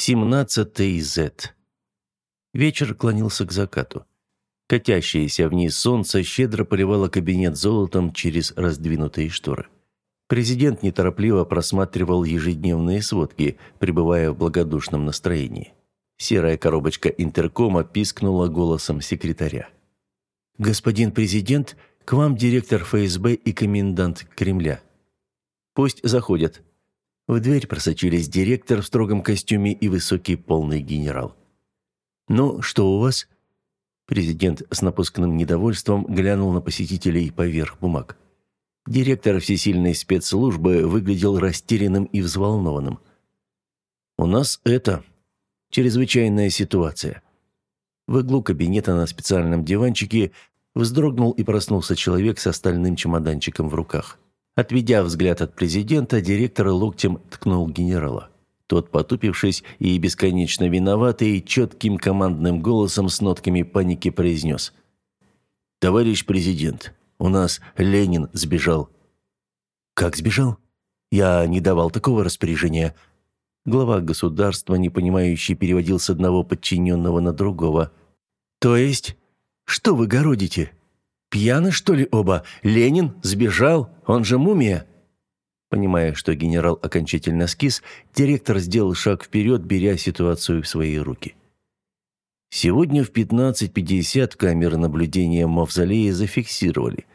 17 Z. Вечер клонился к закату. Катящееся вниз солнце щедро поливало кабинет золотом через раздвинутые шторы. Президент неторопливо просматривал ежедневные сводки, пребывая в благодушном настроении. Серая коробочка интеркома пискнула голосом секретаря. «Господин президент, к вам директор ФСБ и комендант Кремля». «Пусть заходят». В дверь просочились директор в строгом костюме и высокий полный генерал. «Ну, что у вас?» Президент с напускным недовольством глянул на посетителей поверх бумаг. Директор всесильной спецслужбы выглядел растерянным и взволнованным. «У нас это... чрезвычайная ситуация». В углу кабинета на специальном диванчике вздрогнул и проснулся человек с остальным чемоданчиком в руках. Отведя взгляд от президента, директор локтем ткнул генерала. Тот, потупившись и бесконечно виноватый, четким командным голосом с нотками паники произнес. «Товарищ президент, у нас Ленин сбежал». «Как сбежал? Я не давал такого распоряжения». Глава государства, непонимающий, переводил с одного подчиненного на другого. «То есть? Что вы городите? Пьяны, что ли, оба? Ленин сбежал? Он же мумия?» Понимая, что генерал окончательно скис, директор сделал шаг вперед, беря ситуацию в свои руки. Сегодня в 15.50 камеры наблюдения мавзолея зафиксировали.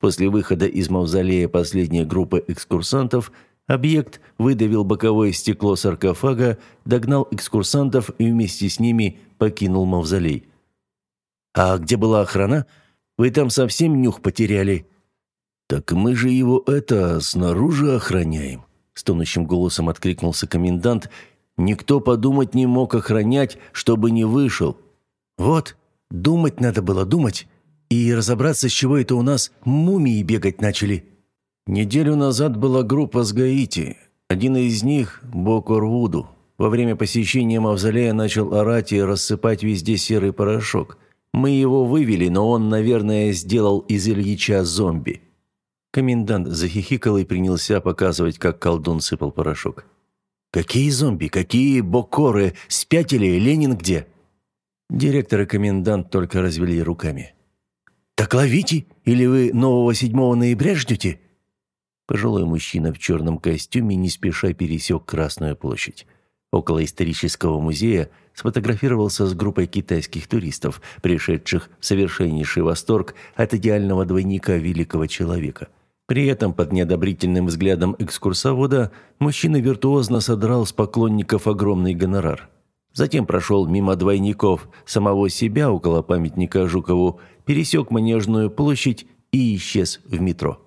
После выхода из мавзолея последней группы экскурсантов объект выдавил боковое стекло саркофага, догнал экскурсантов и вместе с ними покинул мавзолей. «А где была охрана? Вы там совсем нюх потеряли?» «Так мы же его это снаружи охраняем», — стонущим голосом откликнулся комендант. «Никто подумать не мог охранять, чтобы не вышел». «Вот, думать надо было, думать, и разобраться, с чего это у нас мумии бегать начали». Неделю назад была группа с Гаити. Один из них – Бокорвуду. Во время посещения мавзолея начал орать и рассыпать везде серый порошок. Мы его вывели, но он, наверное, сделал из Ильича зомби. Комендант захихикал и принялся показывать, как колдун сыпал порошок. «Какие зомби? Какие бокоры? Спятили? Ленин где?» Директор и комендант только развели руками. «Так ловите! Или вы нового 7 ноября ждете?» Пожилой мужчина в черном костюме не спеша пересек Красную площадь. Около исторического музея сфотографировался с группой китайских туристов, пришедших в совершеннейший восторг от идеального двойника великого человека – при этом под неодобрительным взглядом экскурсовода мужчина виртуозно содрал с поклонников огромный гонорар. Затем прошел мимо двойников самого себя около памятника Жукову, пересек Манежную площадь и исчез в метро.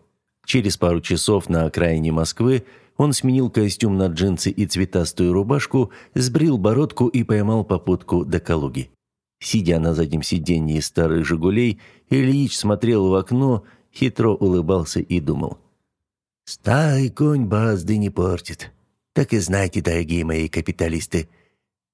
Через пару часов на окраине Москвы он сменил костюм на джинсы и цветастую рубашку, сбрил бородку и поймал попутку до Калуги. Сидя на заднем сиденье старых «Жигулей», Ильич смотрел в окно хитро улыбался и думал. «Старый конь борозды не портит. Так и знайте, дорогие мои капиталисты.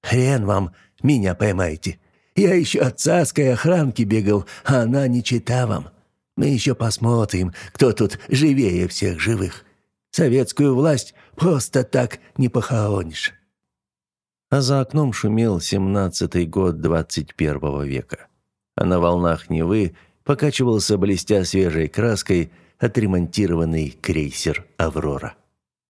Хрен вам, меня поймаете. Я еще от царской охранки бегал, а она не чита вам. Мы еще посмотрим, кто тут живее всех живых. Советскую власть просто так не похоронишь». А за окном шумел семнадцатый год двадцать первого века. А на волнах Невы – покачивался, блестя свежей краской, отремонтированный крейсер «Аврора».